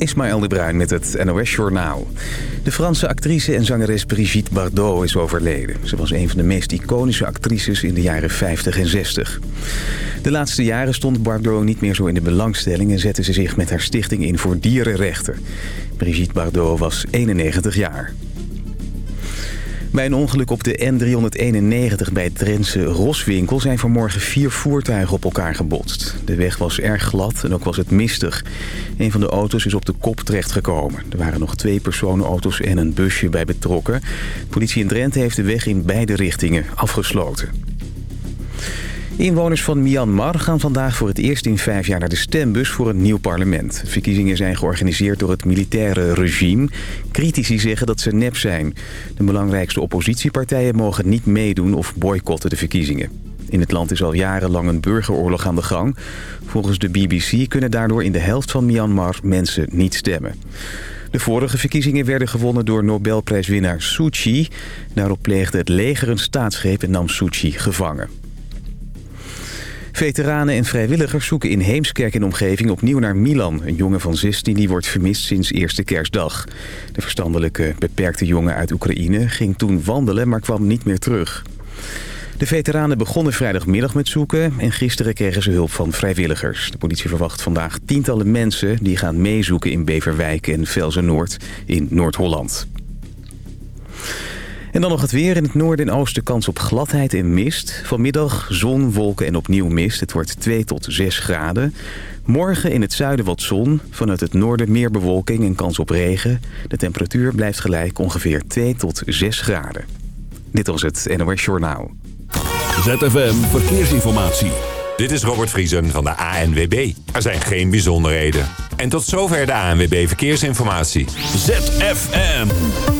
Ismaël de Bruin met het NOS Journaal. De Franse actrice en zangeres Brigitte Bardot is overleden. Ze was een van de meest iconische actrices in de jaren 50 en 60. De laatste jaren stond Bardot niet meer zo in de belangstelling... en zette ze zich met haar stichting in voor dierenrechten. Brigitte Bardot was 91 jaar. Bij een ongeluk op de N391 bij Drentse Roswinkel... zijn vanmorgen vier voertuigen op elkaar gebotst. De weg was erg glad en ook was het mistig. Een van de auto's is op de kop terechtgekomen. Er waren nog twee personenauto's en een busje bij betrokken. Politie in Drenthe heeft de weg in beide richtingen afgesloten. Inwoners van Myanmar gaan vandaag voor het eerst in vijf jaar naar de stembus voor een nieuw parlement. Verkiezingen zijn georganiseerd door het militaire regime. Critici zeggen dat ze nep zijn. De belangrijkste oppositiepartijen mogen niet meedoen of boycotten de verkiezingen. In het land is al jarenlang een burgeroorlog aan de gang. Volgens de BBC kunnen daardoor in de helft van Myanmar mensen niet stemmen. De vorige verkiezingen werden gewonnen door Nobelprijswinnaar Suu Kyi. Daarop pleegde het leger een staatsgreep en nam Suu Kyi gevangen. Veteranen en vrijwilligers zoeken in Heemskerk en omgeving opnieuw naar Milan. Een jongen van 16 die wordt vermist sinds eerste kerstdag. De verstandelijke beperkte jongen uit Oekraïne ging toen wandelen, maar kwam niet meer terug. De veteranen begonnen vrijdagmiddag met zoeken en gisteren kregen ze hulp van vrijwilligers. De politie verwacht vandaag tientallen mensen die gaan meezoeken in Beverwijk en Velzen-Noord in Noord-Holland. En dan nog het weer. In het noorden en oosten kans op gladheid en mist. Vanmiddag zon, wolken en opnieuw mist. Het wordt 2 tot 6 graden. Morgen in het zuiden wat zon. Vanuit het noorden meer bewolking en kans op regen. De temperatuur blijft gelijk ongeveer 2 tot 6 graden. Dit was het NOS Journaal. ZFM Verkeersinformatie. Dit is Robert Vriesen van de ANWB. Er zijn geen bijzonderheden. En tot zover de ANWB Verkeersinformatie. ZFM.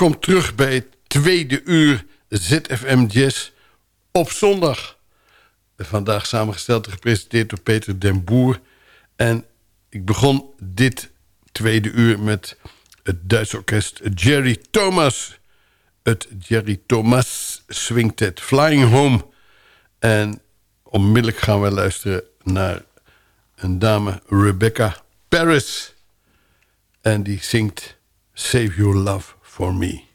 Welkom terug bij het tweede uur ZFM Jazz op zondag. Vandaag samengesteld en gepresenteerd door Peter den Boer. En ik begon dit tweede uur met het Duitse orkest Jerry Thomas. Het Jerry Thomas Swingtet Flying Home. En onmiddellijk gaan we luisteren naar een dame, Rebecca Paris. En die zingt Save Your Love For Me.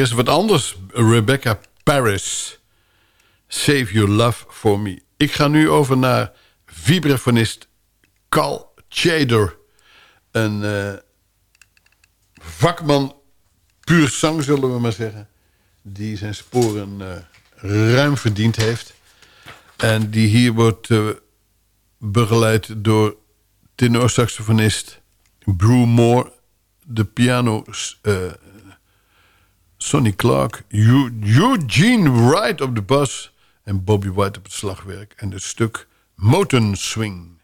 Eens wat anders. Rebecca Paris. Save Your Love For Me. Ik ga nu over naar vibrafonist Carl Chader. Een uh, vakman puur zang, zullen we maar zeggen. Die zijn sporen uh, ruim verdiend heeft. En die hier wordt uh, begeleid door tenorsaxofonist Brew Moore. De piano Sonny Clark, Eugene Wright op de bas... en Bobby White op het slagwerk en het stuk Moten Swing.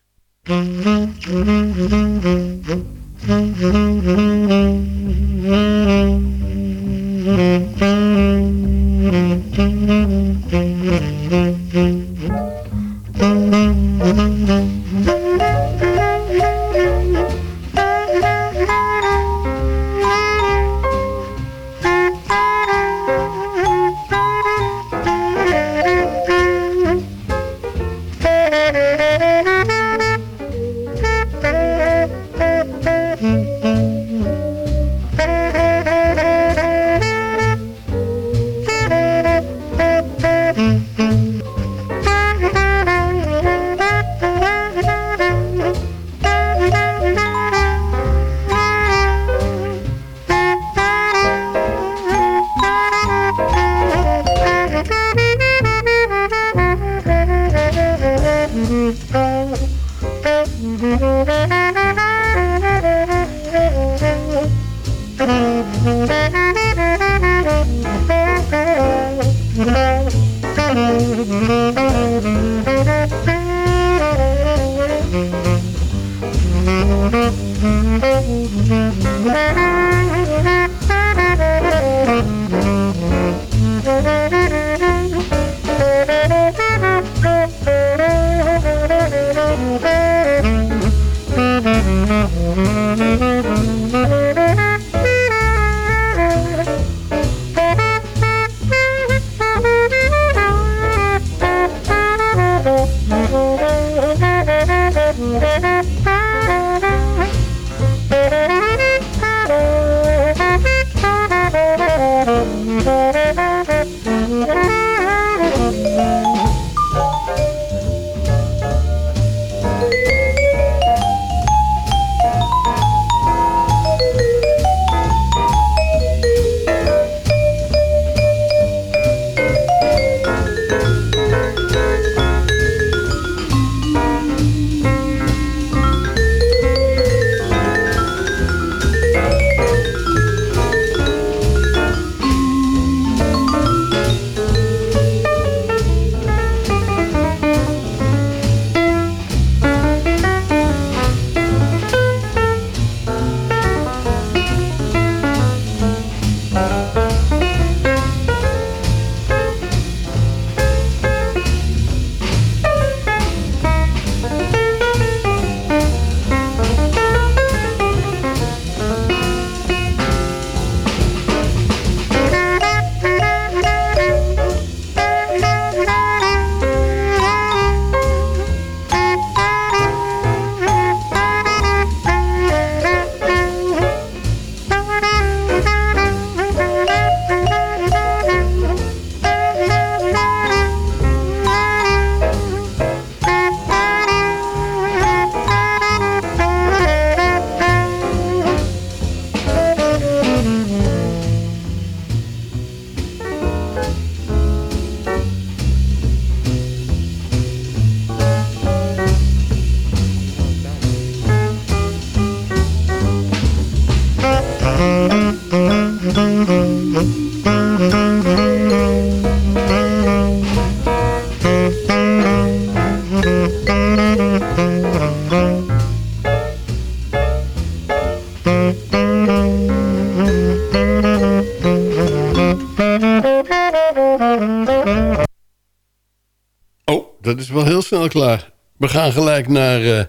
Klaar. We gaan gelijk naar uh,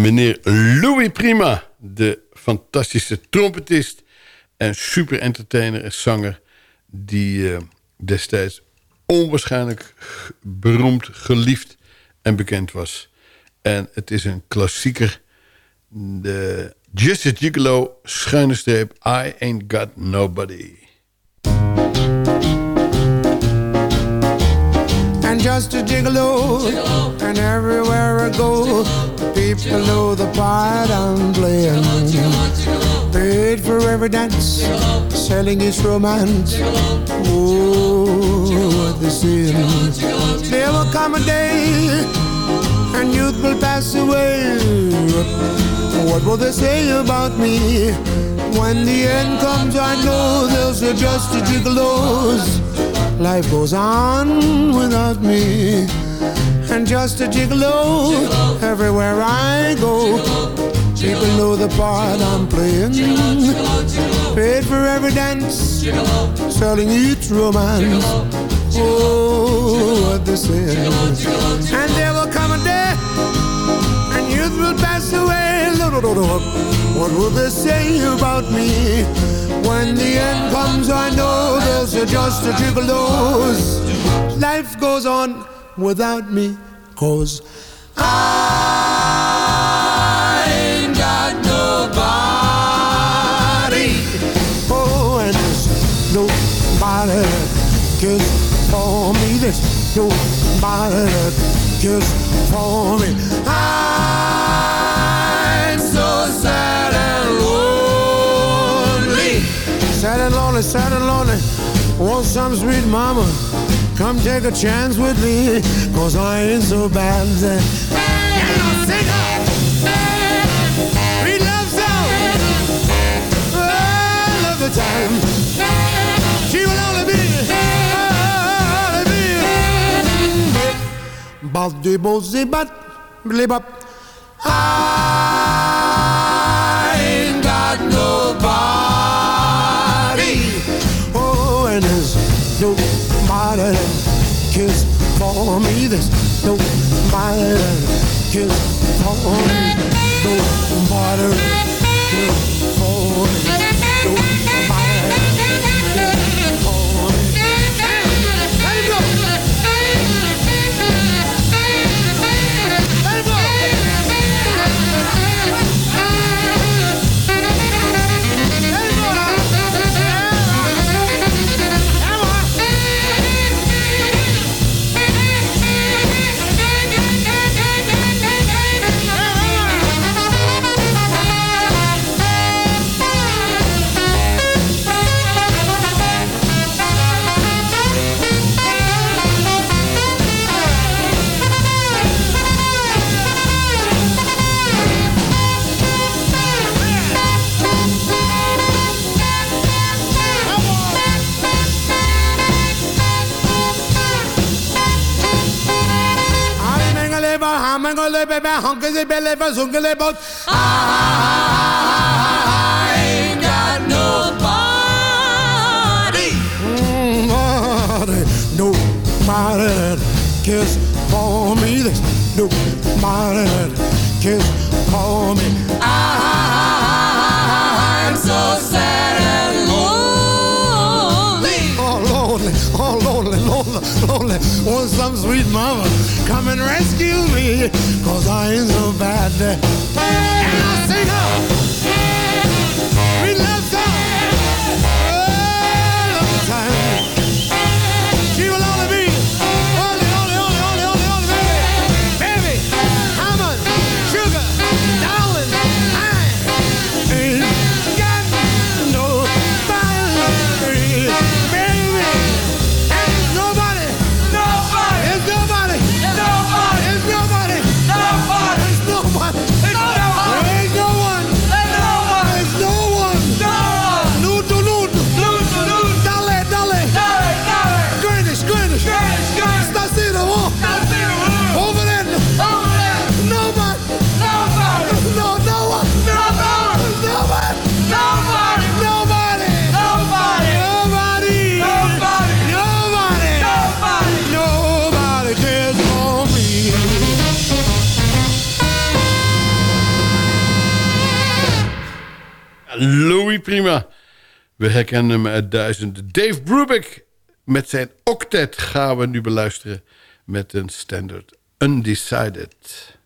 meneer Louis Prima. De fantastische trompetist en super entertainer en zanger... die uh, destijds onwaarschijnlijk beroemd, geliefd en bekend was. En het is een klassieker. De Just a Gigolo, schuine streep, I Ain't Got Nobody. Just a gigolo, and everywhere I go, people know the part I'm playing. Paid for every dance, selling his romance. Oh, what the sin. There will come a day, and youth will pass away. What will they say about me? When the end comes, I know they'll say just a gigolos. Life goes on without me. And just a gigolo, gigolo. everywhere I go. Gigolo. People know the part I'm playing. Paid for every dance, selling each romance. Oh, what they say. And there will come a day, and youth will pass away. What will they say about me? When the end comes, I know there's just a gigolos. Life goes on without me, cause I ain't got nobody. Oh, and there's nobody cares for me. There's nobody cares for me. I'm Sad and lonely, sad and lonely. Want some sweet mama? Come take a chance with me, cause I ain't so bad. And I'll sing her. Sweet love song. I love the time. She will only be, only be. Bal de bo zibat, blibap. I ain't nobody that cares for me. There's nobody that cares for me. Nobody that cares for me. I ain't got nobody. Nobody, nobody that cares for me. There's nobody that cares for me. I'm so sad lonely. Want some sweet mama come and rescue me, cause I ain't so bad. And I'll sing her. Sweet love song. Prima. We herkennen hem uit duizenden. Dave Brubeck met zijn octet gaan we nu beluisteren... met een standard Undecided.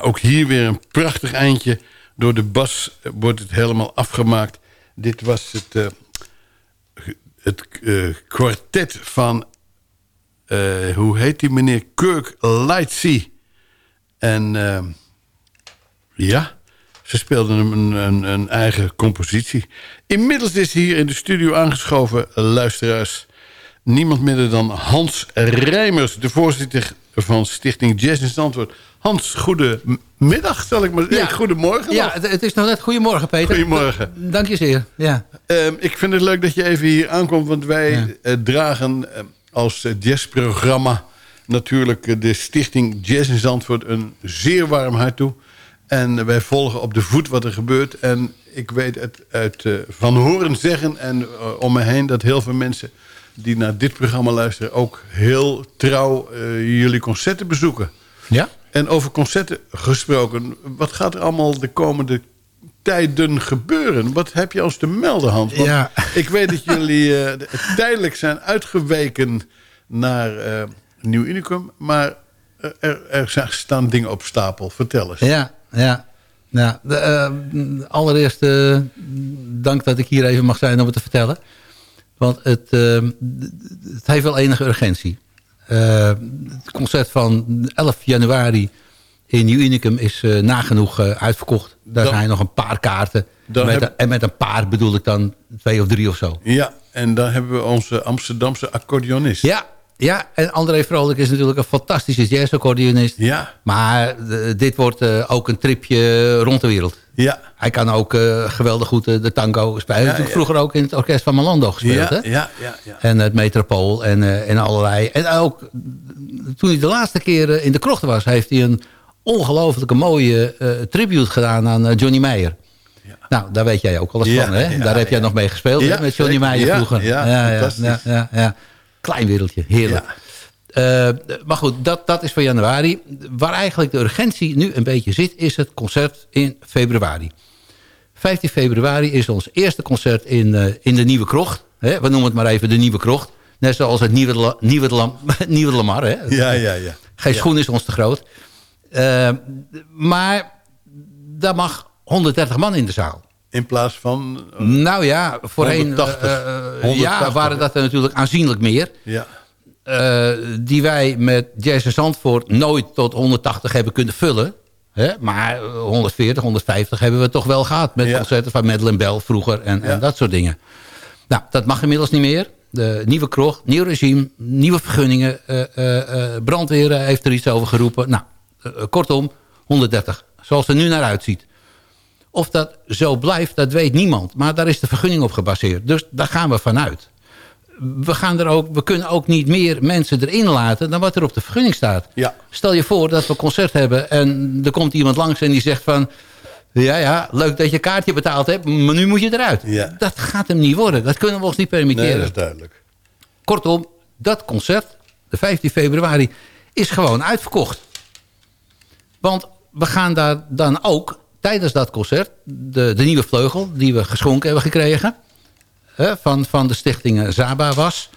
Ook hier weer een prachtig eindje. Door de bas wordt het helemaal afgemaakt. Dit was het, uh, het uh, kwartet van... Hoe heet die meneer? Kirk Lightsey. En ja, ze speelden een, een, een, eigen compositie. Inmiddels is hier in de studio aangeschoven, luisteraars... niemand minder dan Hans Rijmers... de voorzitter van Stichting Jazz in Zandvoort. Hans, goedemiddag, zal ik maar zeggen. Ja. Goedemorgen. Ja, het is nog net goedemorgen, Peter. Goedemorgen. Dank je zeer. Ja. Uh, ik vind het leuk dat je even hier aankomt, want wij ja. uh, dragen uh, als jazzprogramma natuurlijk de Stichting Jazz in Zandvoort een zeer warm hart toe. En wij volgen op de voet wat er gebeurt. En ik weet het uit van horen zeggen en om me heen dat heel veel mensen die naar dit programma luisteren... ook heel trouw jullie concerten bezoeken. Ja? En over concerten gesproken, wat gaat er allemaal de komende tijden gebeuren? Wat heb je als te melden, Hans? Want ja. Ik weet dat jullie uh, tijdelijk zijn uitgeweken naar uh, Nieuw Unicum... maar er, er, staan dingen op stapel. Vertel eens. Ja, ja. Nou, de, allereerst dank dat ik hier even mag zijn om het te vertellen. Want het, het heeft wel enige urgentie. Uh, het concert van 11 januari in Nieuw Unicum is uh, nagenoeg uh, uitverkocht. Daar dan, zijn nog een paar kaarten. Met, heb... En met een paar bedoel ik dan twee of drie of zo. Ja, en dan hebben we onze Amsterdamse accordeonist. Ja, ja, en André Vrolijk is natuurlijk een fantastische jazz-accordeonist. Ja. Maar dit wordt ook een tripje rond de wereld. Ja. Hij kan ook uh, geweldig goed uh, de tango spelen. Hij heeft vroeger ook in het orkest van Malando gespeeld. Hè? Ja, ja, ja. En het Metropool en, uh, en allerlei. En ook toen hij de laatste keer in de krocht was... heeft hij een ongelooflijke mooie tribute gedaan aan Johnny Meijer. Nou, daar weet jij ook alles van, hè? daar heb jij nog mee gespeeld hè, met Johnny Meijer vroeger. Ja, ja, ja, ja, ja, Klein wereldje, heerlijk. Uh, maar goed, dat, dat is voor januari. Waar eigenlijk de urgentie nu een beetje zit... is het concert in februari. 15 februari is ons eerste concert in, uh, in de Nieuwe Krocht. Hè? We noemen het maar even de Nieuwe Krocht. Net zoals het Nieuwe, nieuwe, Lam, nieuwe Lamar. Hè? Ja, ja, ja. Geen ja. schoen is ons te groot. Uh, maar daar mag 130 man in de zaal. In plaats van... nou ja, voorheen 180, 180, ja, waren dat er natuurlijk aanzienlijk meer. Ja. Uh, die wij met Jazz Zandvoort nooit tot 180 hebben kunnen vullen. Hè? Maar 140, 150 hebben we toch wel gehad. Met ja. concerten van Madeleine Bell vroeger en, ja. en, dat soort dingen. Nou, dat mag inmiddels niet meer. De nieuwe kroeg, nieuw regime, nieuwe vergunningen. Uh, uh, brandweer heeft er iets over geroepen. Nou, kortom, 130. Zoals het er nu naar uitziet. Of dat zo blijft, dat weet niemand. Maar daar is de vergunning op gebaseerd. Dus daar gaan we vanuit we, gaan er ook, we kunnen ook niet meer mensen erin laten... dan wat er op de vergunning staat. Ja. Stel je voor dat we een concert hebben... en er komt iemand langs en die zegt van... ja, ja, leuk dat je kaartje betaald hebt... maar nu moet je eruit. Ja. Dat gaat hem niet worden. Dat kunnen we ons niet permitteren. Nee, dat is duidelijk. Kortom, dat concert, de 15 februari... is gewoon uitverkocht. Want we gaan daar dan ook tijdens dat concert... de, de nieuwe vleugel die we geschonken hebben gekregen van, van de stichting Zaba was.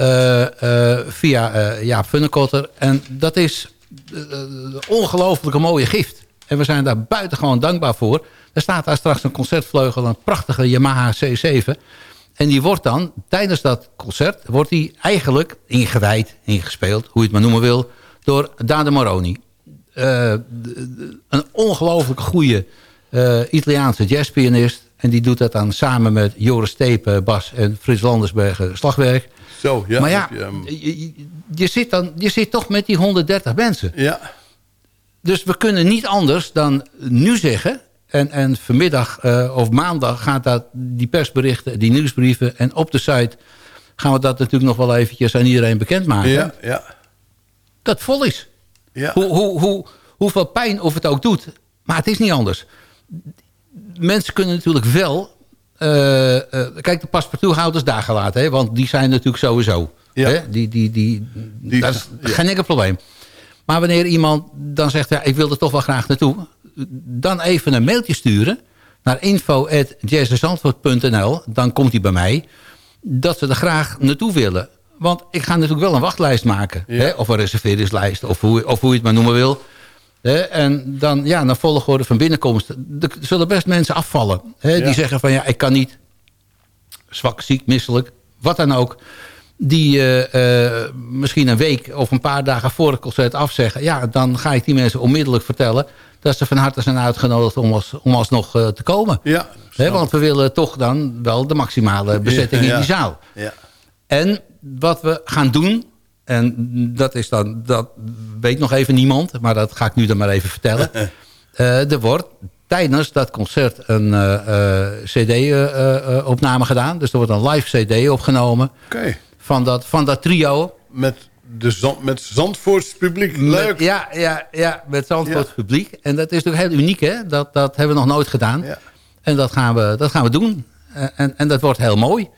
Uh, uh, via uh, Jaap Funnekotter. En dat is een ongelooflijke mooie gift. En we zijn daar buitengewoon dankbaar voor. Er staat daar straks een concertvleugel, een prachtige Yamaha C7. En die wordt dan, tijdens dat concert... wordt die eigenlijk ingewijd, ingespeeld, hoe je het maar noemen wil... door Dade Moroni. een ongelooflijk goede Italiaanse jazzpianist en die doet dat dan samen met Joris Stepen, Bas en Frits Landersbergen slagwerk. Zo, ja. Maar ja, je, je, je, zit dan, je zit toch met die 130 mensen. Ja. Dus we kunnen niet anders dan nu zeggen... en, en vanmiddag uh, of maandag gaat dat, die persberichten, die nieuwsbrieven... en op de site gaan we dat natuurlijk nog wel eventjes aan iedereen bekendmaken. Ja, ja. Dat vol is. Ja. Hoe, hoe, hoe, hoeveel pijn of het ook doet. Maar het is niet anders mensen kunnen natuurlijk wel... Uh, uh, kijk, de paspartouthouders daar gelaten. Hè, want die zijn natuurlijk sowieso. Ja. Hè, die, die, die, die, dat is ja. geen enkel probleem. Maar wanneer iemand dan zegt... Ja, ik wil er toch wel graag naartoe... dan even een mailtje sturen... naar info.jazzzandvoort.nl. Dan komt hij bij mij. Dat ze er graag naartoe willen. Want ik ga natuurlijk wel een wachtlijst maken. Ja. Hè, of een reserveringslijst. Of hoe, of hoe je het maar noemen wil. Hè, en dan, ja, naar volgorde van binnenkomst. Er zullen best mensen afvallen. Ja. Die zeggen van ja, ik kan niet. Zwak, ziek, misselijk. Wat dan ook. Die eh, eh, misschien een week of een paar dagen voor het concert afzeggen. Ja, dan ga ik die mensen onmiddellijk vertellen... dat ze van harte zijn uitgenodigd om, als, om alsnog eh, te komen. Ja, Hè, want we willen toch dan wel de maximale bezetting Ja, in die zaal. ja. En wat we gaan doen, en dat is dan, dat weet nog even niemand, maar dat ga ik nu dan maar even vertellen. Eh, er wordt tijdens dat concert een CD-opname gedaan. Dus er wordt een live CD opgenomen van dat, van dat trio. Met, de zand, met Zandvoorts publiek. Leuk. Met, ja, ja, ja, met Zandvoorts Ja. publiek. En dat is natuurlijk heel uniek, hè? Dat, dat hebben we nog nooit gedaan. Ja. En dat gaan we, dat gaan we doen. Eh, en, en dat wordt heel mooi.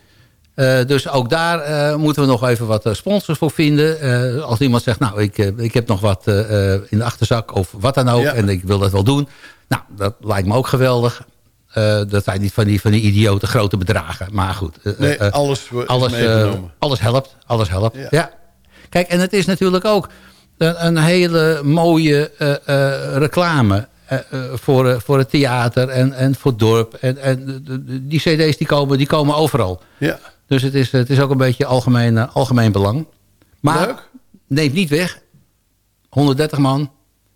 Eh, dus ook daar eh, moeten we nog even wat eh, sponsors voor vinden. Als iemand zegt, nou, ik, ik heb nog wat in de achterzak of wat dan ook. Ja. En ik wil dat wel doen. Nou, dat lijkt me ook geweldig. Dat zijn niet van die, van die idiote grote bedragen. Maar goed. Nee, alles alles, alles helpt. Alles helpt. Ja. Ja. Kijk, en het is natuurlijk ook een, een hele mooie reclame voor, voor het theater en, en voor het dorp. En, en die cd's die komen, die komen overal. ja. Dus het is, het is ook een beetje algemeen, eh, algemeen belang. Maar Leuk. neemt niet weg. 130 man,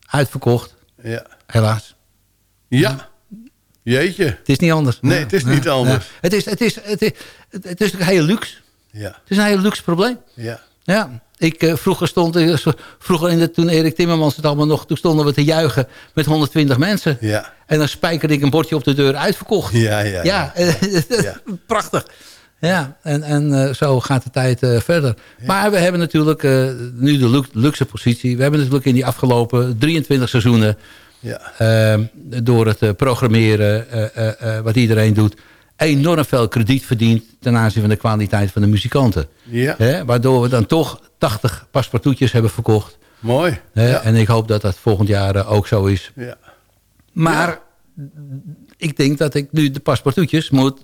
uitverkocht, Ja. helaas. Ja. Jeetje. Het is niet anders. Nee, het is niet anders. Het, is, het, is, het, is, het, is natuurlijk heel luxe. Ja. Het is een heel luxe probleem. Ja. Ja, ik, eh, vroeger stond vroeger in de, toen Erik Timmermans het allemaal nog, toen stonden we te juichen met 120 mensen. Ja. En dan spijkerde ik een bordje op de deur uitverkocht. Ja, ja, ja. ja, Ja. prachtig. Ja, en, en eh, zo gaat de tijd eh, verder. Maar we hebben natuurlijk eh, nu de lu- luxe positie. We hebben natuurlijk in die afgelopen 23 seizoenen... Ja. eh, door het programmeren, wat iedereen doet... enorm veel krediet verdiend ten aanzien van de kwaliteit van de muzikanten. Ja. Hè, waardoor we dan toch 80 paspartoutjes hebben verkocht. Mooi. Hè, Ja. En ik hoop dat dat volgend jaar ook zo is. Ja. Maar ik denk dat ik nu de paspartoutjes moet,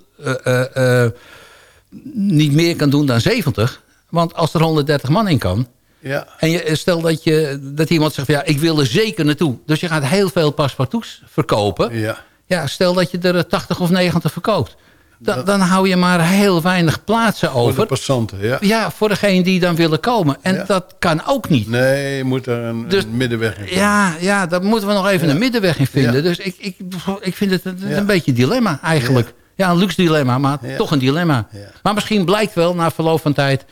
niet meer kan doen dan 70. Want als er 130 man in kan... Ja. en je, stel dat, je, dat iemand zegt... van, ja, ik wil er zeker naartoe. Dus je gaat heel veel paspartouts verkopen. Ja. Ja, stel dat je er eh, 80 of 90 verkoopt. Dan, Dat- dan hou je maar heel weinig plaatsen Voor de over. passanten, ja. Ja, voor degene die dan willen komen. En Ja. dat kan ook niet. Nee, je moet er een, Dus- een middenweg in vinden. Ja, ja, daar moeten we nog even Ja. een middenweg in vinden. Dus ik, ik, ik vind het een, een beetje een dilemma eigenlijk. Ja. een luxe dilemma, maar Ja. toch een dilemma. Ja. Maar misschien blijkt wel na verloop van tijd...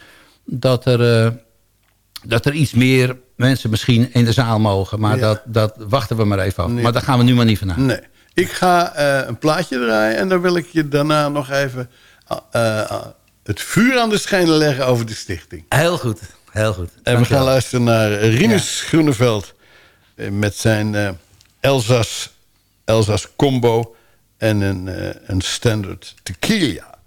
dat er, eh, dat er iets meer mensen misschien in de zaal mogen. Maar Ja. dat, dat wachten we maar even af. Nee. Maar daar gaan we nu maar niet vanuit. Nee. Ik ga eh, een plaatje draaien en dan wil ik je daarna nog even eh, het vuur aan de schijnen leggen over de stichting. Heel goed, heel goed. En we gaan luisteren naar Rinus Groeneveld met zijn eh, Elzas, Elzas combo en een, eh, een standard tequila.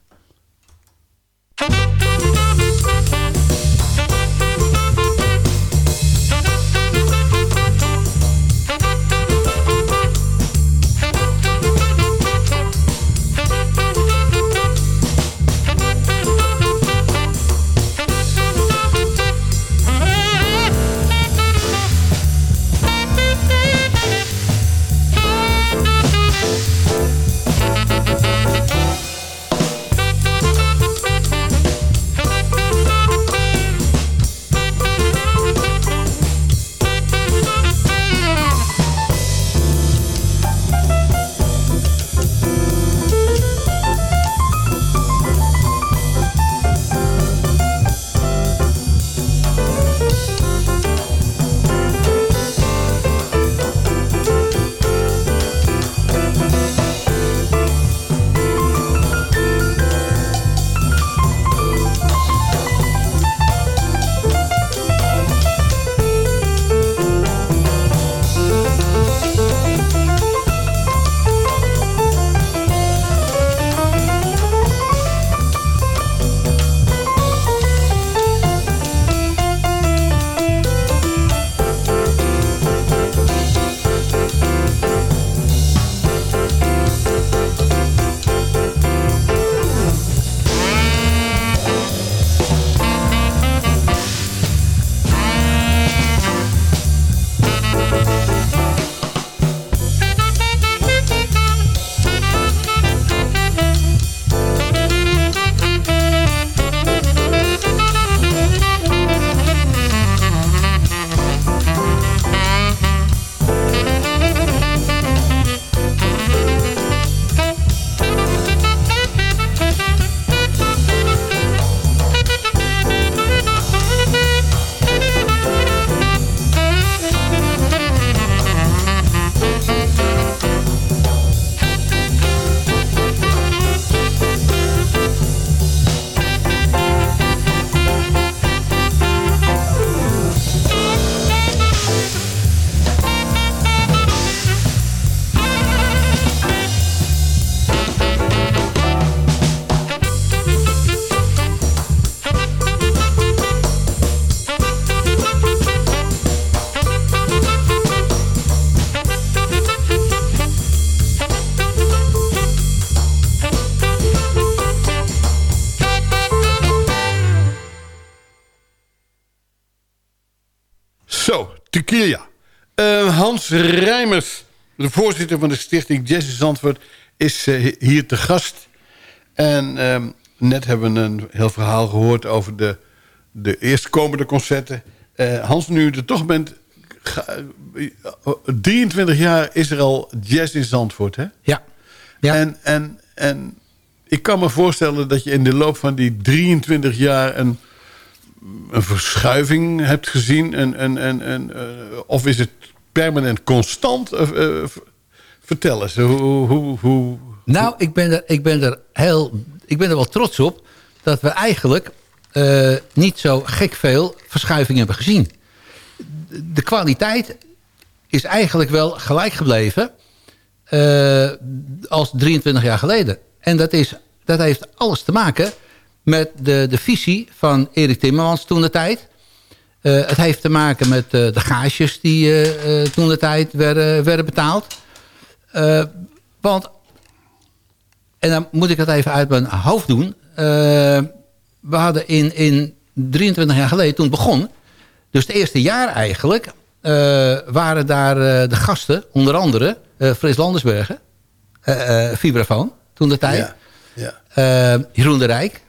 De voorzitter van de stichting Jazz in Zandvoort... is eh, hier te gast. En ehm, net hebben we een heel verhaal gehoord over de, de eerstkomende concerten. Eh, Hans, nu je er toch bent... ga- eh, 23 jaar is er al jazz in Zandvoort, hè? Ja. ja. En, en, en ik kan me voorstellen dat je in de loop van die 23 jaar... een, een verschuiving hebt gezien. En, en, en, en, of is het permanent constant? Eh, eh, v- vertel hoe... hoe, hoe Nou, ik ben, er, ik, ben er heel, ik ben er wel trots op dat we eigenlijk eh, niet zo gek veel verschuiving hebben gezien. De- kwaliteit is eigenlijk wel gelijk gebleven als 23 jaar geleden. En dat, is, dat heeft alles te maken met de, de visie van Erik Timmermans toen de tijd. Eh, het heeft te maken met eh, de gages die eh, toen de tijd werden, werden betaald. Want en dan moet ik het even uit mijn hoofd doen. We hadden in, in 23 jaar geleden, toen het begon... dus het eerste jaar eigenlijk... waren daar de gasten, onder andere Frits Landersbergen... vibrafoon, toen de tijd. ja, ja, Jeroen de Rijk,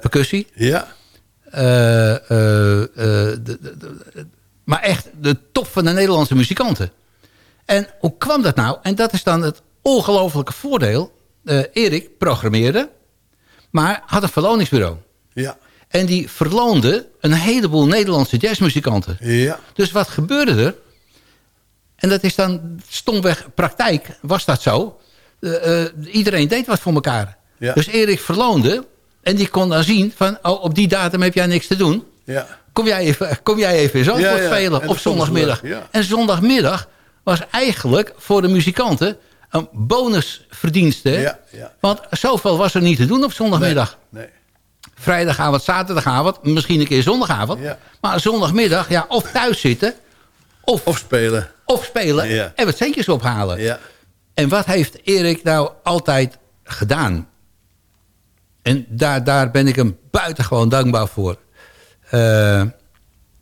percussie. ja, de- de- de- maar echt de top van de Nederlandse muzikanten. En hoe kwam dat nou? En dat is dan het ongelofelijke voordeel. Eh, Erik programmeerde, maar had een verloningsbureau. ja, En die verloonde een heleboel Nederlandse jazzmuzikanten. ja, Dus wat gebeurde er? En dat is dan stomweg praktijk, was dat zo. Eh, eh, iedereen deed wat voor elkaar. Ja. Dus Erik verloonde. En die kon dan zien van, oh, op die datum heb jij niks te doen. ja. Kom jij even, kom jij even spelen En op zondagmiddag. En zondagmiddag was eigenlijk voor de muzikanten een bonusverdienste. Ja, ja. Want zoveel was er niet te doen op zondagmiddag. Nee, Vrijdagavond, zaterdagavond, misschien een keer zondagavond. Ja. Maar zondagmiddag, ja, of thuis zitten, of, of of, spelen. spelen Ja. en wat centjes ophalen. Ja, En wat heeft Erik nou altijd gedaan? En daar, daar ben ik hem buitengewoon dankbaar voor. Eh,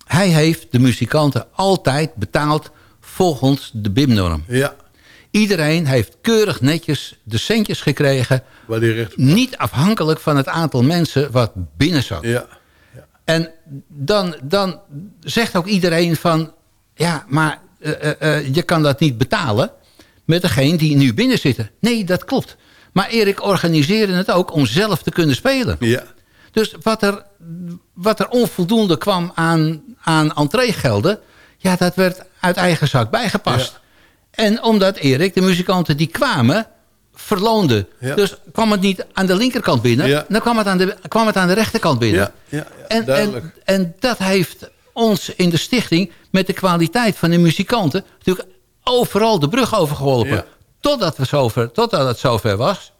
hij heeft de muzikanten altijd betaald volgens de BIM-norm. ja. Iedereen heeft keurig netjes de centjes gekregen... Waar die recht op. niet afhankelijk van het aantal mensen wat binnen zat. Ja, En dan, dan zegt ook iedereen van... ja, maar eh, eh, je kan dat niet betalen met degene die nu binnen zitten. Nee, dat klopt. Maar Erik organiseerde het ook om zelf te kunnen spelen. ja, Dus wat er, wat er onvoldoende kwam aan, aan entreegelden... ja, dat werd uit eigen zak bijgepast. Ja. En omdat Erik de muzikanten die kwamen verloonde. Ja. Dus kwam het niet aan de linkerkant binnen... Ja. dan kwam het, aan de, kwam het aan de rechterkant binnen. ja, En, en, en dat heeft ons in de stichting... met de kwaliteit van de muzikanten... natuurlijk overal de brug overgeholpen. Ja. Totdat, we zover, totdat het zover was.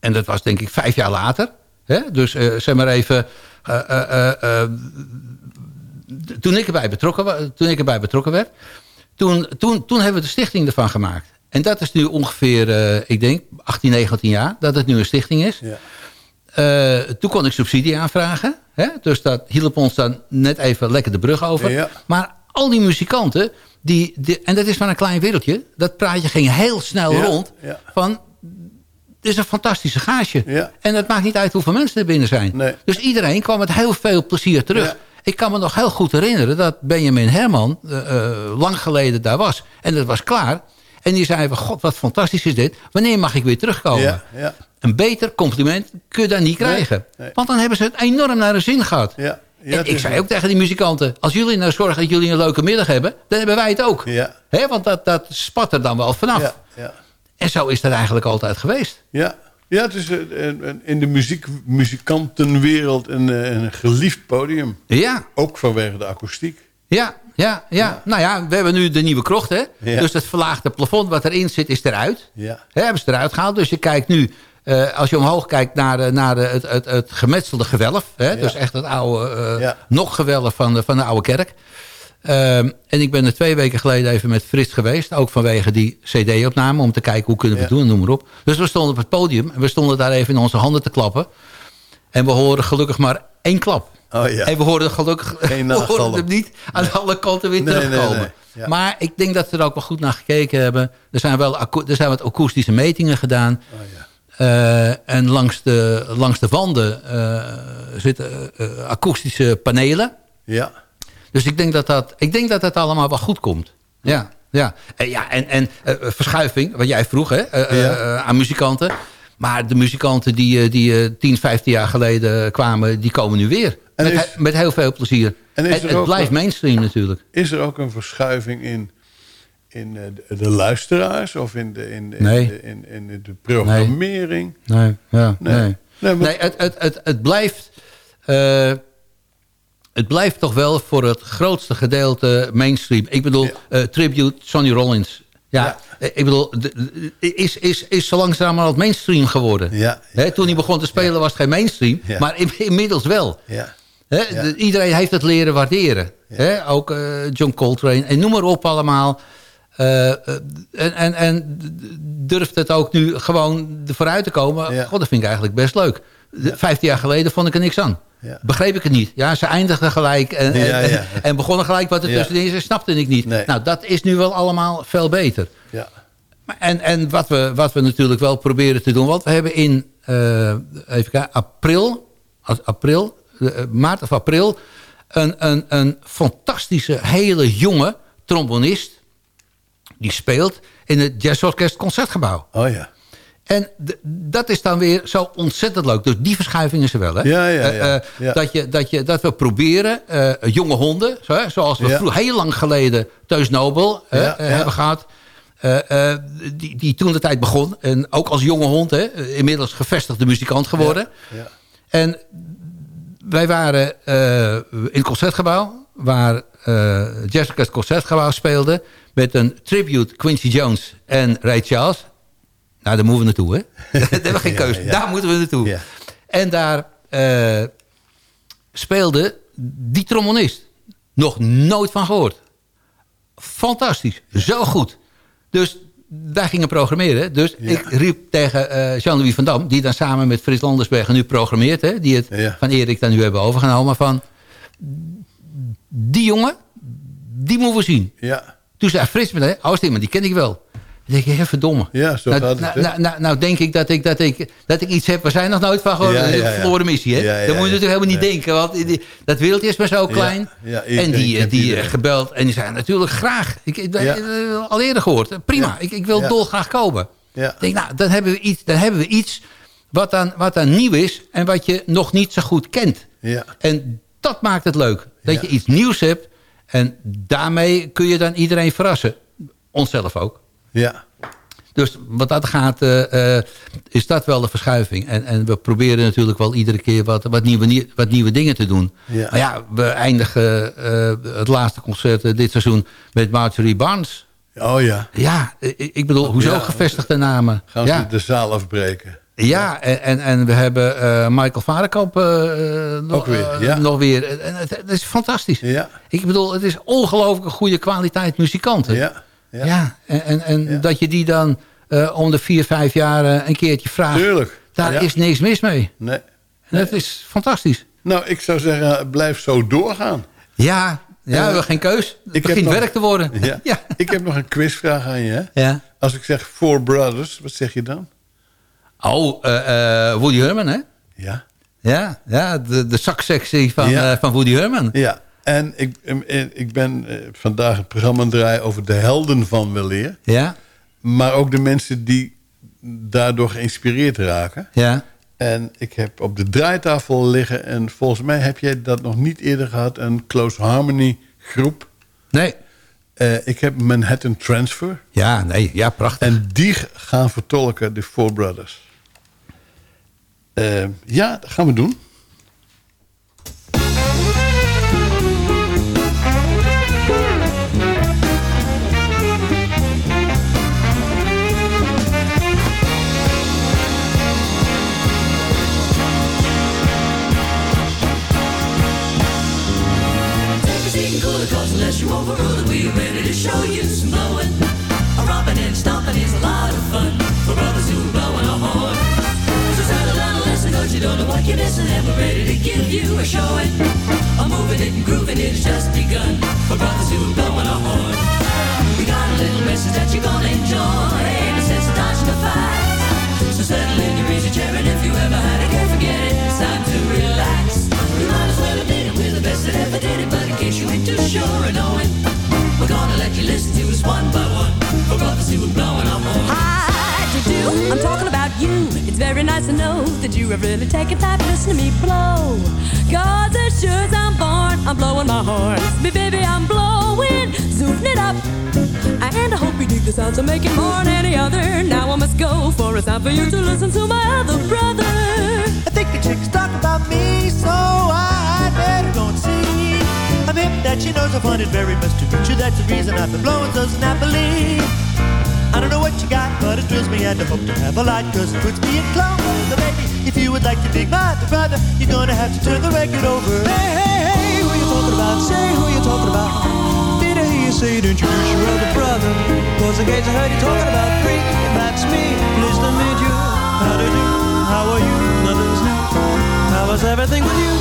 En dat was denk ik vijf jaar later. Hè? Dus eh, zeg maar even... eh, eh, toen, ik erbij betrokken, toen ik erbij betrokken werd... Toen, toen, toen hebben we de stichting ervan gemaakt. En dat is nu ongeveer, ik denk, 18, 19 jaar... dat het nu een stichting is. ja. Toen kon ik subsidie aanvragen. Hè? Dus dat hielp ons dan net even lekker de brug over. Ja. Maar al die muzikanten, die, die, en dat is maar een klein wereldje... dat praatje ging heel snel Ja, rond ja. van... Dit is een fantastische gaasje. Ja. En het maakt niet uit hoeveel mensen er binnen zijn. Nee. Dus iedereen kwam met heel veel plezier terug. Ik kan me nog heel goed herinneren dat Benjamin Herman... eh, eh, lang geleden daar was. En dat was klaar. En die zei van, god, wat fantastisch is dit. Wanneer mag ik weer terugkomen? Een beter compliment kun je daar niet krijgen. nee. Want dan hebben ze het enorm naar de zin gehad. Ja. en ik zei ook tegen die muzikanten... als jullie nou zorgen dat jullie een leuke middag hebben... dan hebben wij het ook. Ja, Hè, want dat, dat spat er dan wel vanaf. ja, ja. En zo is dat eigenlijk altijd geweest. Ja, ja het is een- in de muziek, muzikantenwereld een, eh, een geliefd podium. Ja, Ook vanwege de akoestiek. ja, ja, ja. Nou ja, we hebben nu de nieuwe krocht. Hè? Ja. Dus het verlaagde plafond wat erin zit is eruit. Ja, hebben ze eruit gehaald. Dus je kijkt nu, eh, als je omhoog kijkt naar, de, naar de, het, het, het gemetselde gewelf. Hè? Ja. Dus echt het oude, eh, Ja. nog gewelf van de, van de oude kerk. Ehm, en ik ben er twee weken geleden even met Frits geweest. Ook vanwege die cd-opname. Om te kijken hoe kunnen we het Ja. doen, noem maar op. Dus we stonden op het podium. En we stonden daar even in onze handen te klappen. En we horen gelukkig maar één klap. Oh ja. En we hoorden gelukkig Geen we hoorden hem niet aan alle kanten weer Nee, terugkomen. nee. Ja. Maar ik denk dat ze er ook wel goed naar gekeken hebben. Er zijn wel er zijn wat akoestische metingen gedaan. Oh ja. Eh, en langs de, langs de wanden eh, zitten eh, akoestische panelen. Ja. Dus ik denk dat dat, ik denk dat dat allemaal wel goed komt. Ja, ja. En, ja, en, en verschuiving, wat jij vroeg hè, Ja. aan muzikanten. Maar de muzikanten die, die eh, 10, 15 jaar geleden kwamen, die komen nu weer. En met, is- met heel veel plezier. En is er het ook blijft mainstream natuurlijk. Is er ook een verschuiving in, in eh, de, de luisteraars of in de, in, in, Nee. de, in, in de programmering? Nee, ja, Nee. nee. Nee, maar- Nee, het, het, het, het blijft... eh, het blijft toch wel voor het grootste gedeelte mainstream. Ik bedoel, Ja. eh, tribute Sonny Rollins. Ja, Ja. ik bedoel, is, is, is zo langzamerhand mainstream geworden. Ja, toen hij begon te spelen was het geen mainstream, Ja. maar in- inmiddels wel. Ja. Ja. iedereen heeft het leren waarderen. Hè, ook John Coltrane en noem maar op allemaal. Eh, eh, en, en, en durft het ook nu gewoon vooruit te komen. Ja. God, dat vind ik eigenlijk best leuk. Vijftien jaar geleden vond ik er niks aan. Ja. Begreep ik het niet. Ja, ze eindigden gelijk en, en, Ja, en begonnen gelijk wat er tussenin is. en snapte ik niet. Nee. Nou, dat is nu wel allemaal veel beter. Ja. En, en wat, we, wat we natuurlijk wel proberen te doen... want we hebben in eh, even kijken, april, april maart of april... Een, een, een fantastische, hele jonge trombonist... die speelt in het Jazzorkest Concertgebouw. Oh ja. En dat is dan weer zo ontzettend leuk. Dus die verschuiving is er wel. Hè? Ja, ja, Eh, ja. eh, Ja. Dat, je, dat, je, dat we proberen eh, jonge honden... Zo, hè, zoals we Ja. vroeger heel lang geleden Teus Nobel hebben gehad... eh, eh, die, die toen de tijd begon. En ook als jonge hond. Hè, inmiddels gevestigde muzikant geworden. Ja. En wij waren in het concertgebouw... waar eh Jazzorkest Concertgebouw speelde... met een tribute Quincy Jones en Ray Charles. Nou, daar moeten we naartoe, hè? daar hebben we geen keuze. ja. Daar moeten we naartoe. Ja. En daar eh, speelde die trombonist. Nog nooit van gehoord. Fantastisch. Zo goed. Dus wij gingen programmeren. Dus Ja. ik riep tegen eh, Jean-Louis van Dam... die dan samen met Frits Landersbergen nu programmeert... Hè, die het Ja. van Erik dan nu hebben overgenomen... van die jongen, die moeten we zien. Ja. Toen zei Frits meteen, oh die ken ik wel. Dan denk ik, hè, verdomme. Ja, zo nou, gaat het, nou, nou, nou, nou denk ik dat ik, dat, ik dat ik iets heb waar zij nog nooit van gehoord Ja, ja, verloren missie, hè? Dat moet je natuurlijk helemaal niet denken. Want die- dat wereldje is maar zo klein. ja, en die, kent die gebeld. En die zei, natuurlijk graag. Ik, ik, eh, al eerder gehoord. Prima, ik, ik wil dolgraag komen. Ja. Ik denk, nou, dan hebben we iets, dan hebben we iets wat, dan, wat dan nieuw is... en wat je nog niet zo goed kent. Ja. En dat maakt het leuk. Dat Ja. je iets nieuws hebt. En daarmee kun je dan iedereen verrassen. Onszelf ook. Ja. Dus wat dat gaat, eh, eh, is dat wel de verschuiving. En, en we proberen natuurlijk wel iedere keer wat, wat, nieuwe, nie- wat nieuwe dingen te doen. Ja. Maar ja, we eindigen eh, het laatste concert dit seizoen met Marjorie Barnes. Oh ja. Ja, ik bedoel, hoezo Ja. gevestigde namen? Gaan ze ja. de zaal afbreken. Ja, en, en, en we hebben eh, Michael Varenkamp eh, eh, nog, weer, ja. nog weer. En het, het is fantastisch. Ja. Ik bedoel, het is ongelooflijk goede kwaliteit muzikanten. Ja. Ja. Ja, en, en, en dat je die dan om de vier, vijf jaar een keertje vraagt. Tuurlijk. Daar is niks mis mee. Nee. En dat is fantastisch. Nou, ik zou zeggen, blijf zo doorgaan. Ja, ja we hebben geen keus. Het heb begint nog- werk te worden. Ja. ja. Ik heb nog een quizvraag aan je. Hè? ja. Als ik zeg Four Brothers, wat zeg je dan? Oh, eh, eh, Woody Herman, hè? Ja. Ja, ja de, de saksectie van, Ja. eh, van Woody Herman. Ja. En ik, ik ben vandaag een programma het draaien over de helden van weleer. Ja, Maar ook de mensen die daardoor geïnspireerd raken. ja. En ik heb op de draaitafel liggen... en volgens mij heb jij dat nog niet eerder gehad... een Close Harmony groep. Nee. Ik heb Manhattan Transfer. Ja, nee, ja, prachtig. En die gaan vertolken de Four Brothers. Eh, ja, dat gaan we doen. Don't know what you're missing, and we're ready to give you a showing. A moving it and grooving it has just begun for brothers who are blowing a horn. We got a little message that you're gonna enjoy. Ain't a sense of dodging the fight. So settle in your easy chair, and if you ever had it, can't forget it. It's time to relax. We might as well admit it, we're the best that ever did it. But in case you ain't too sure of knowing, we're gonna let you listen to us one by one. For brothers who are blowing our horn. Nice to know that you have really taken time to listen to me blow. Cause as sure as I'm born, I'm blowing my horn. Me baby, I'm blowing, zooming it up. And I hope you dig the sounds I'm making more than any other. Now I must go, for it's time for you to listen to my other brother. I think the chick's talking about me, so I better go and see. I'm hip that she knows I find it very much to meet you. That's the reason I've been blowing so snappily. I don't know what you got, but it thrills me and I hope to have a lot, cause it puts me in close. So baby, if you would like to dig my brother, you're gonna have to turn the record over. Hey, hey, hey, who you talking about? Say who you talking about. Did I hear you say to introduce your other brother? Cause in case I heard you talking about freak, that's me. Pleased to meet you. How do you do? How are you? Nothing's new. How is everything with you?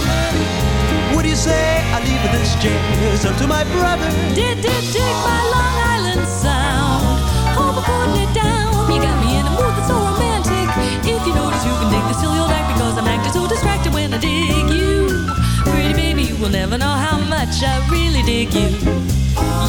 What do you say? I leave this jazz up to my brother. Did did dig my Long Island. Putting it down. You got me in a mood that's so romantic. If you notice, you can dig this till you'll like because I'm acting so distracted when I dig you. Pretty baby, you will never know how much I really dig you.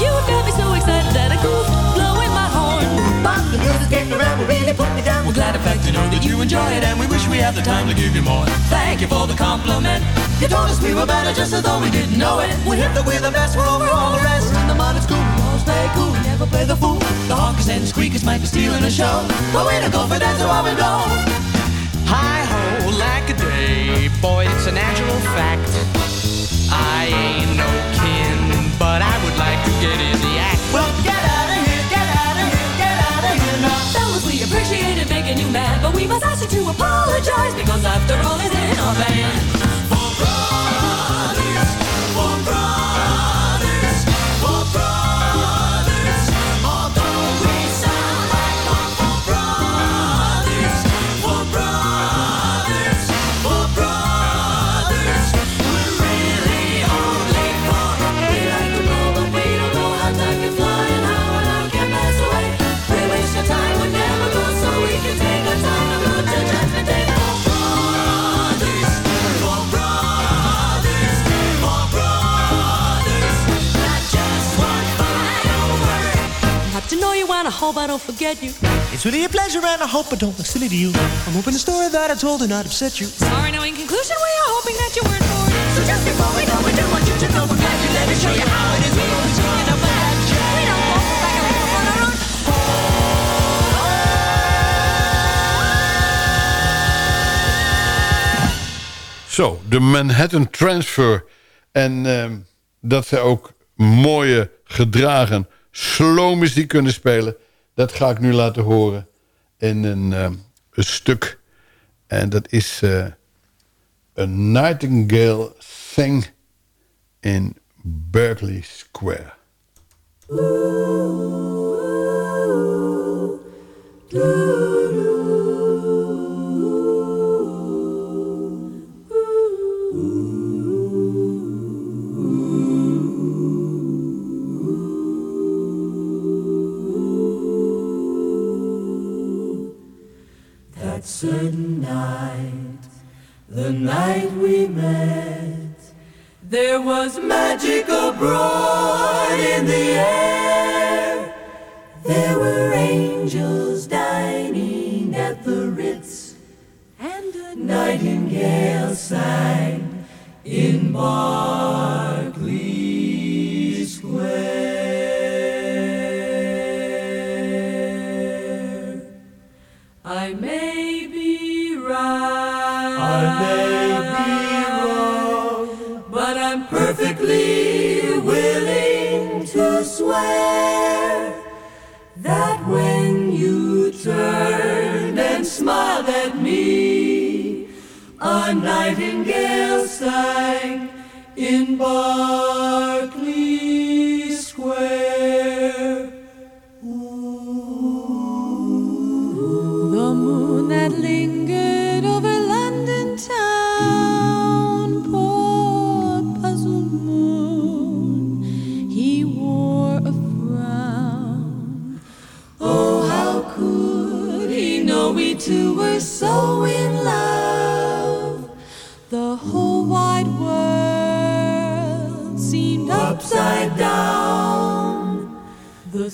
You got me so excited that I goof, blowing my horn. But the music's getting around, will really put me down. We're glad in fact to know that you enjoy it, and we wish we had the time to give you more. Thank you for the compliment. You told us we were better just as though we didn't know it. We hit the we're the best, we're over all the rest. We're in the mud, it's cool, we always play cool, never play the fool. The honkers and squeakers might be stealing the show, But we don't go for that, so I we blow. Hi ho, like a day, boy, it's a natural fact. I ain't no kin, but I would like to get in the act. Well, get out of here, get out of here, get out of here now. Fellas, we appreciate it making you mad, but we must ask you to apologize hope I don't forget you. It's really a pleasure and I hope I don't look silly to you. I'm hoping the story that I told did not upset you. Sorry, no, in conclusion, we are hoping that you weren't bored. So just before we go, we do want you to know we're glad you let us show you how it is. We're always with that jazz. We don't go back and forth on our own. Zo, de Manhattan Transfer. En ehm, dat zij ook mooie gedragen slow muziek kunnen spelen... dat ga ik nu laten horen in een, ehm, een stuk. En dat is eh A Nightingale Sing in Berkeley Square. Certain night, the night we met, there was magic abroad sang in Berkeley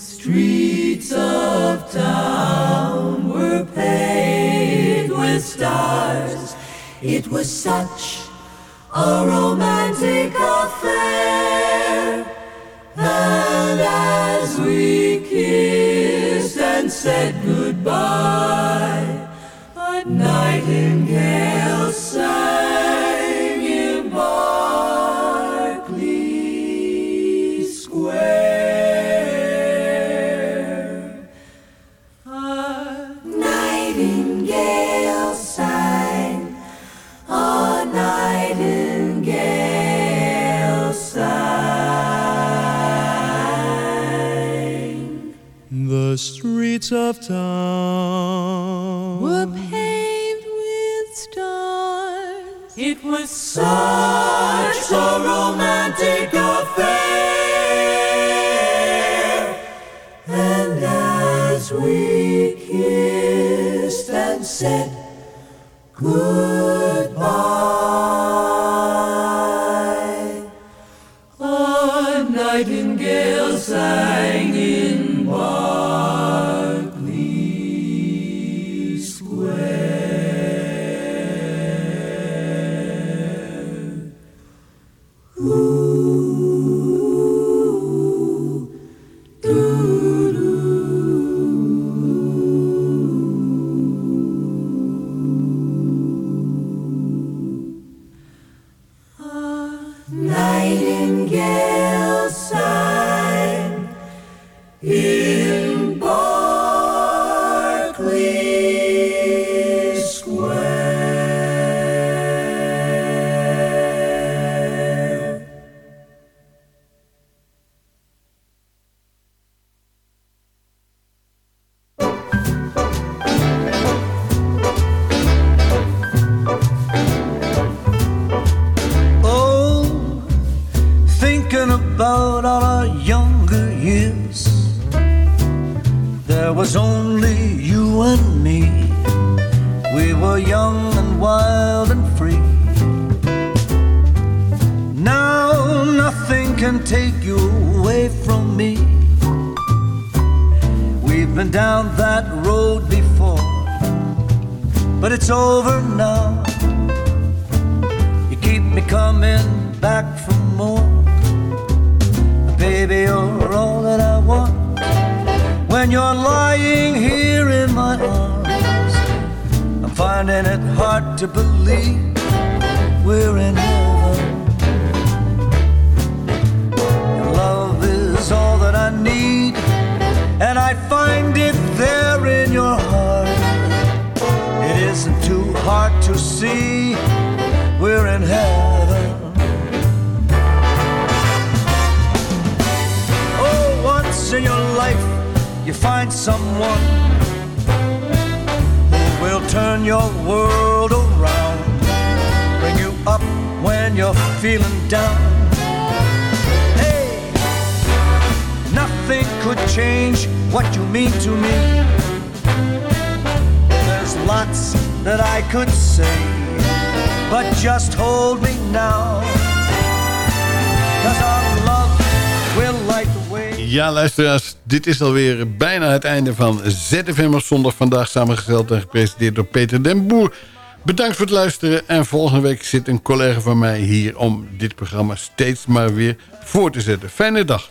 streets of town were paved with stars. It was such a romantic affair. And as we kissed and said goodbye, stars. It was such a romantic you away from me. We've been down that road before, but it's over now. You keep me coming back for more. Baby, you're all that I want. When you're lying here in my arms, I'm finding it hard to believe we're in heaven. Need, and I find it there in your heart. It isn't too hard to see we're in heaven. Oh, once in your life, you find someone who will turn your world around, bring you up when you're feeling down. Nothing could change what you mean to me. There's lots that I could say, but just hold me now. Cause love will light the way. Ja, luisteraars, dit is alweer bijna het einde van ZFM zondag. Vandaag samengesteld en gepresenteerd door Peter den Boer. Bedankt voor het luisteren en volgende week zit een collega van mij hier... om dit programma steeds maar weer voor te zetten. Fijne dag.